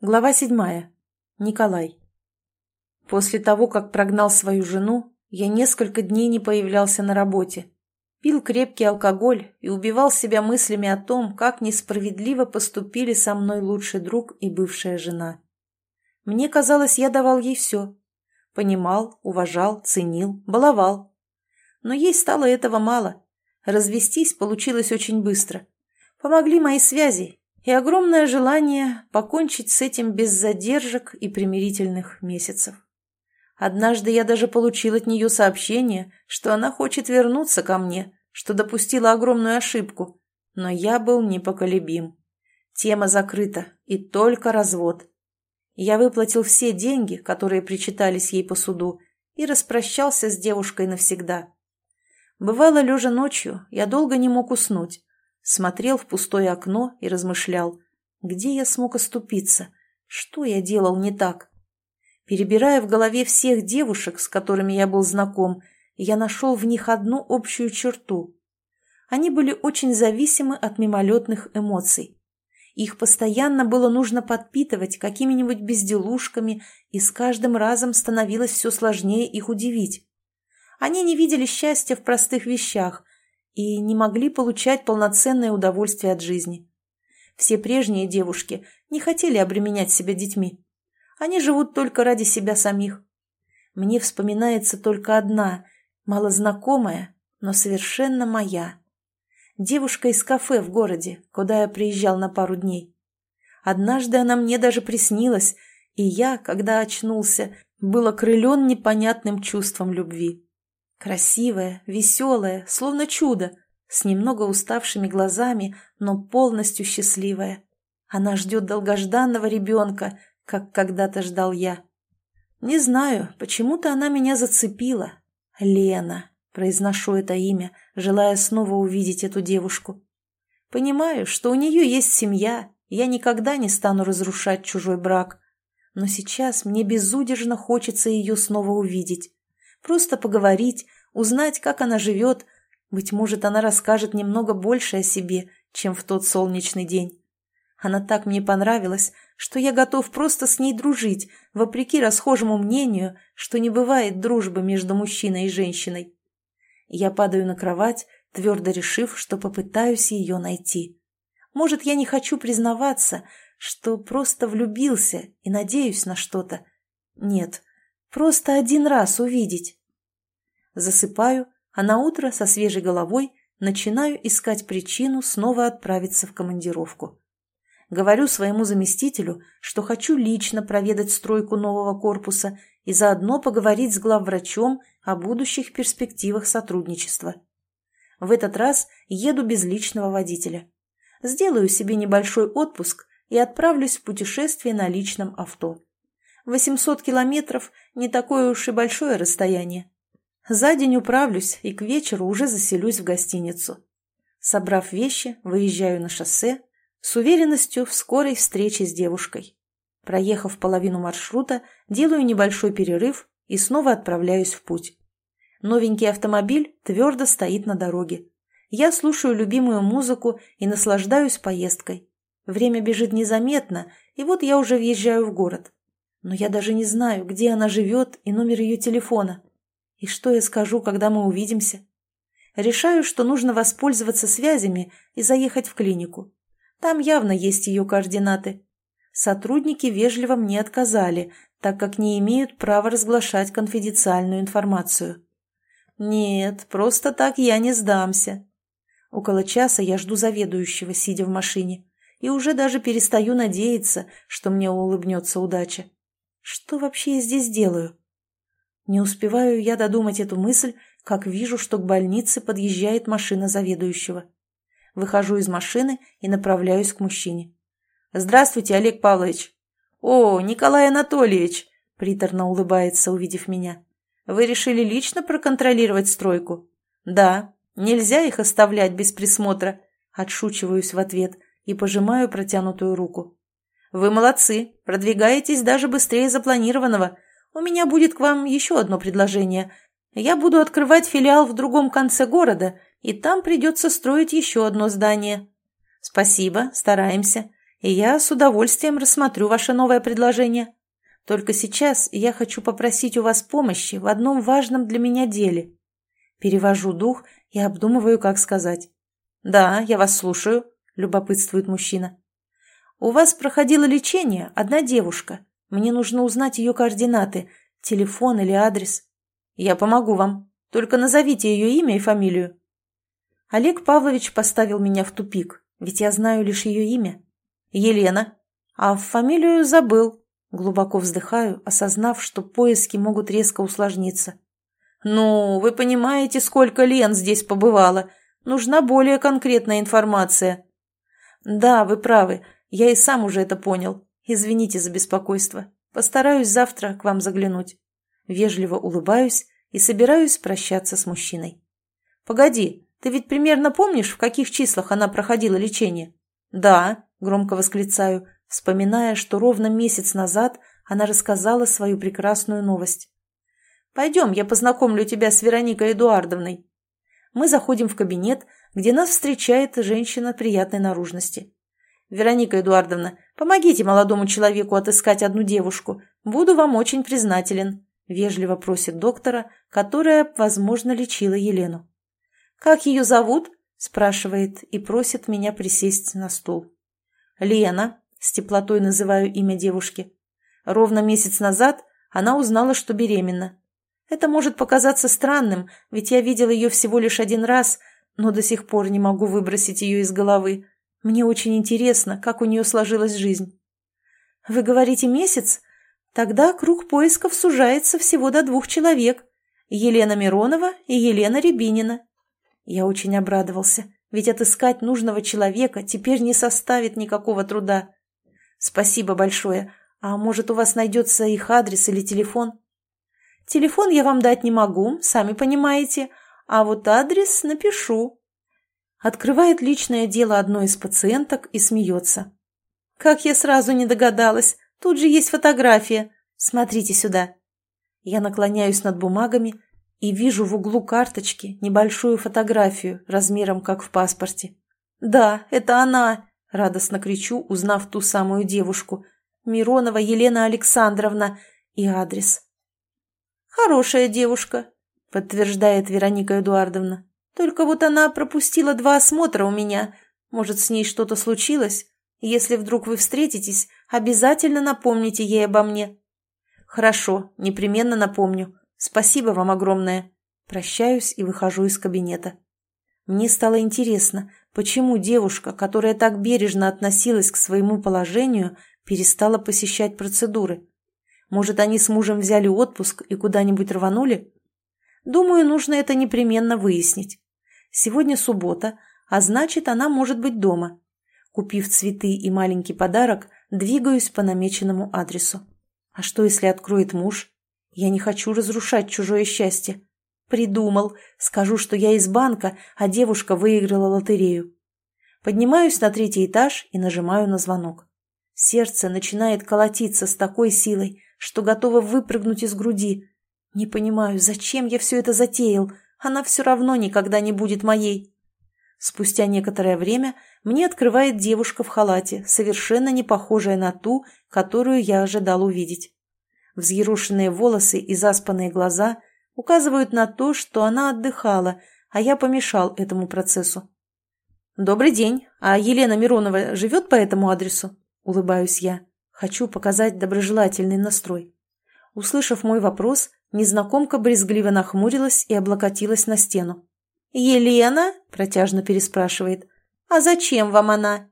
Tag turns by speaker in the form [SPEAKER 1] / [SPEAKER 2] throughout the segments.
[SPEAKER 1] Глава седьмая. Николай. После того, как прогнал свою жену, я несколько дней не появлялся на работе. Пил крепкий алкоголь и убивал себя мыслями о том, как несправедливо поступили со мной лучший друг и бывшая жена. Мне казалось, я давал ей все. Понимал, уважал, ценил, баловал. Но ей стало этого мало. Развестись получилось очень быстро. Помогли мои связи, и огромное желание покончить с этим без задержек и примирительных месяцев. Однажды я даже получил от нее сообщение, что она хочет вернуться ко мне, что допустила огромную ошибку, но я был непоколебим. Тема закрыта, и только развод. Я выплатил все деньги, которые причитались ей по суду, и распрощался с девушкой навсегда. Бывало, лежа ночью, я долго не мог уснуть, смотрел в пустое окно и размышлял, где я смог оступиться, что я делал не так. Перебирая в голове всех девушек, с которыми я был знаком, я нашел в них одну общую черту. Они были очень зависимы от мимолетных эмоций. Их постоянно было нужно подпитывать какими-нибудь безделушками, и с каждым разом становилось все сложнее их удивить. Они не видели счастья в простых вещах, и не могли получать полноценное удовольствие от жизни. Все прежние девушки не хотели обременять себя детьми. Они живут только ради себя самих. Мне вспоминается только одна, малознакомая, но совершенно моя. Девушка из кафе в городе, куда я приезжал на пару дней. Однажды она мне даже приснилась, и я, когда очнулся, был окрылен непонятным чувством любви. Красивая, веселая, словно чудо, с немного уставшими глазами, но полностью счастливая. Она ждет долгожданного ребенка, как когда-то ждал я. Не знаю, почему-то она меня зацепила. Лена, произношу это имя, желая снова увидеть эту девушку. Понимаю, что у нее есть семья, я никогда не стану разрушать чужой брак. Но сейчас мне безудержно хочется ее снова увидеть. Просто поговорить, узнать, как она живет. Быть может, она расскажет немного больше о себе, чем в тот солнечный день. Она так мне понравилась, что я готов просто с ней дружить, вопреки расхожему мнению, что не бывает дружбы между мужчиной и женщиной. Я падаю на кровать, твердо решив, что попытаюсь ее найти. Может, я не хочу признаваться, что просто влюбился и надеюсь на что-то. Нет, просто один раз увидеть засыпаю, а на утро со свежей головой начинаю искать причину снова отправиться в командировку. Говорю своему заместителю, что хочу лично проведать стройку нового корпуса и заодно поговорить с главврачом о будущих перспективах сотрудничества. В этот раз еду без личного водителя. Сделаю себе небольшой отпуск и отправлюсь в путешествие на личном авто. 800 километров – не такое уж и большое расстояние. За день управлюсь и к вечеру уже заселюсь в гостиницу. Собрав вещи, выезжаю на шоссе с уверенностью в скорой встрече с девушкой. Проехав половину маршрута, делаю небольшой перерыв и снова отправляюсь в путь. Новенький автомобиль твердо стоит на дороге. Я слушаю любимую музыку и наслаждаюсь поездкой. Время бежит незаметно, и вот я уже въезжаю в город. Но я даже не знаю, где она живет и номер ее телефона. И что я скажу, когда мы увидимся? Решаю, что нужно воспользоваться связями и заехать в клинику. Там явно есть ее координаты. Сотрудники вежливо мне отказали, так как не имеют права разглашать конфиденциальную информацию. Нет, просто так я не сдамся. Около часа я жду заведующего, сидя в машине, и уже даже перестаю надеяться, что мне улыбнется удача. Что вообще я здесь делаю? Не успеваю я додумать эту мысль, как вижу, что к больнице подъезжает машина заведующего. Выхожу из машины и направляюсь к мужчине. «Здравствуйте, Олег Павлович!» «О, Николай Анатольевич!» – приторно улыбается, увидев меня. «Вы решили лично проконтролировать стройку?» «Да, нельзя их оставлять без присмотра», – отшучиваюсь в ответ и пожимаю протянутую руку. «Вы молодцы, продвигаетесь даже быстрее запланированного», у меня будет к вам еще одно предложение. Я буду открывать филиал в другом конце города, и там придется строить еще одно здание. Спасибо, стараемся. и я с удовольствием рассмотрю ваше новое предложение. Только сейчас я хочу попросить у вас помощи в одном важном для меня деле. Перевожу дух и обдумываю, как сказать. «Да, я вас слушаю», — любопытствует мужчина. «У вас проходило лечение одна девушка. Мне нужно узнать ее координаты, телефон или адрес. Я помогу вам. Только назовите ее имя и фамилию». Олег Павлович поставил меня в тупик, ведь я знаю лишь ее имя. Елена. А фамилию забыл. Глубоко вздыхаю, осознав, что поиски могут резко усложниться. «Ну, вы понимаете, сколько Лен здесь побывало. Нужна более конкретная информация». «Да, вы правы. Я и сам уже это понял. Извините за беспокойство. Постараюсь завтра к вам заглянуть». Вежливо улыбаюсь и собираюсь прощаться с мужчиной. «Погоди, ты ведь примерно помнишь, в каких числах она проходила лечение?» «Да», — громко восклицаю, вспоминая, что ровно месяц назад она рассказала свою прекрасную новость. «Пойдем, я познакомлю тебя с Вероникой Эдуардовной». Мы заходим в кабинет, где нас встречает женщина приятной наружности. «Вероника Эдуардовна, помогите молодому человеку отыскать одну девушку. Буду вам очень признателен», – вежливо просит доктора, которая, возможно, лечила Елену. «Как ее зовут?» – спрашивает и просит меня присесть на стул. «Лена», – с теплотой называю имя девушки. Ровно месяц назад она узнала, что беременна. Это может показаться странным, ведь я видел ее всего лишь один раз, но до сих пор не могу выбросить ее из головы. Мне очень интересно, как у нее сложилась жизнь. Вы говорите месяц? Тогда круг поисков сужается всего до двух человек. Елена Миронова и Елена Рябинина. Я очень обрадовался, ведь отыскать нужного человека теперь не составит никакого труда. Спасибо большое. А может, у вас найдется их адрес или телефон? Телефон я вам дать не могу, сами понимаете, а вот адрес напишу. Открывает личное дело одной из пациенток и смеется. Как я сразу не догадалась, тут же есть фотография. Смотрите сюда. Я наклоняюсь над бумагами и вижу в углу карточки небольшую фотографию размером как в паспорте. «Да, это она!» – радостно кричу, узнав ту самую девушку. «Миронова Елена Александровна» и адрес. «Хорошая девушка», — подтверждает Вероника Эдуардовна. «Только вот она пропустила два осмотра у меня. Может, с ней что-то случилось? Если вдруг вы встретитесь, обязательно напомните ей обо мне». «Хорошо, непременно напомню. Спасибо вам огромное». Прощаюсь и выхожу из кабинета. Мне стало интересно, почему девушка, которая так бережно относилась к своему положению, перестала посещать процедуры. Может, они с мужем взяли отпуск и куда-нибудь рванули? Думаю, нужно это непременно выяснить. Сегодня суббота, а значит, она может быть дома. Купив цветы и маленький подарок, двигаюсь по намеченному адресу. А что, если откроет муж? Я не хочу разрушать чужое счастье. Придумал. Скажу, что я из банка, а девушка выиграла лотерею. Поднимаюсь на третий этаж и нажимаю на звонок. Сердце начинает колотиться с такой силой, что готова выпрыгнуть из груди. Не понимаю, зачем я все это затеял? Она все равно никогда не будет моей. Спустя некоторое время мне открывает девушка в халате, совершенно не похожая на ту, которую я ожидал увидеть. Взъерушенные волосы и заспанные глаза указывают на то, что она отдыхала, а я помешал этому процессу. «Добрый день. А Елена Миронова живет по этому адресу?» – улыбаюсь я. Хочу показать доброжелательный настрой. Услышав мой вопрос, незнакомка брезгливо нахмурилась и облокотилась на стену. «Елена?» – протяжно переспрашивает. «А зачем вам она?»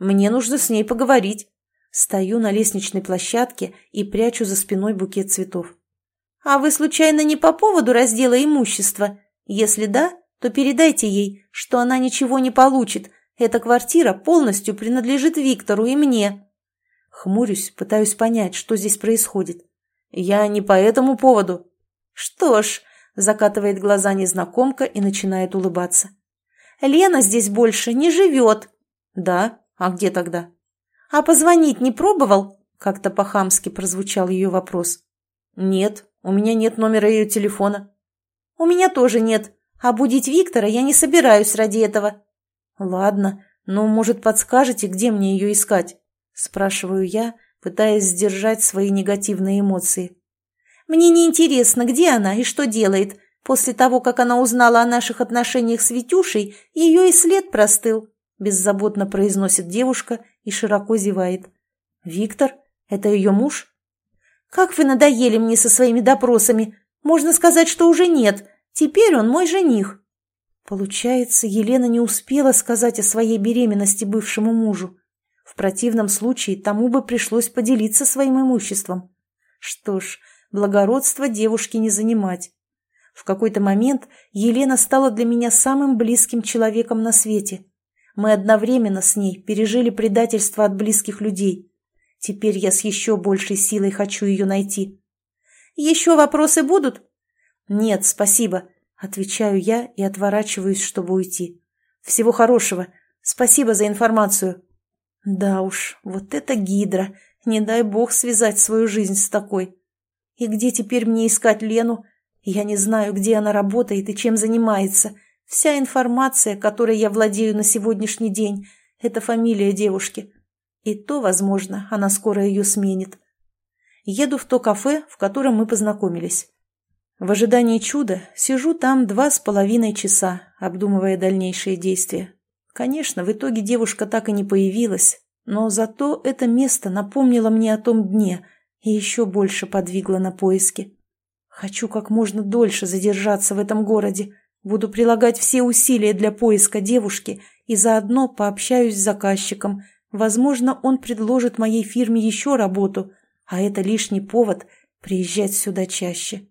[SPEAKER 1] «Мне нужно с ней поговорить». Стою на лестничной площадке и прячу за спиной букет цветов. «А вы, случайно, не по поводу раздела имущества? Если да, то передайте ей, что она ничего не получит. Эта квартира полностью принадлежит Виктору и мне». Хмурюсь, пытаюсь понять, что здесь происходит. Я не по этому поводу. Что ж, закатывает глаза незнакомка и начинает улыбаться. Лена здесь больше не живет. Да? А где тогда? А позвонить не пробовал? Как-то по-хамски прозвучал ее вопрос. Нет, у меня нет номера ее телефона. У меня тоже нет. А будить Виктора я не собираюсь ради этого. Ладно, «Ну, может, подскажете, где мне ее искать?» – спрашиваю я, пытаясь сдержать свои негативные эмоции. «Мне не интересно, где она и что делает. После того, как она узнала о наших отношениях с Витюшей, ее и след простыл», – беззаботно произносит девушка и широко зевает. «Виктор? Это ее муж?» «Как вы надоели мне со своими допросами! Можно сказать, что уже нет. Теперь он мой жених». Получается, Елена не успела сказать о своей беременности бывшему мужу. В противном случае тому бы пришлось поделиться своим имуществом. Что ж, благородство девушки не занимать. В какой-то момент Елена стала для меня самым близким человеком на свете. Мы одновременно с ней пережили предательство от близких людей. Теперь я с еще большей силой хочу ее найти. «Еще вопросы будут?» «Нет, спасибо», Отвечаю я и отворачиваюсь, чтобы уйти. Всего хорошего. Спасибо за информацию. Да уж, вот это гидра. Не дай бог связать свою жизнь с такой. И где теперь мне искать Лену? Я не знаю, где она работает и чем занимается. Вся информация, которой я владею на сегодняшний день, это фамилия девушки. И то, возможно, она скоро ее сменит. Еду в то кафе, в котором мы познакомились. В ожидании чуда сижу там два с половиной часа, обдумывая дальнейшие действия. Конечно, в итоге девушка так и не появилась, но зато это место напомнило мне о том дне и еще больше подвигло на поиски. Хочу как можно дольше задержаться в этом городе, буду прилагать все усилия для поиска девушки и заодно пообщаюсь с заказчиком. Возможно, он предложит моей фирме еще работу, а это лишний повод приезжать сюда чаще.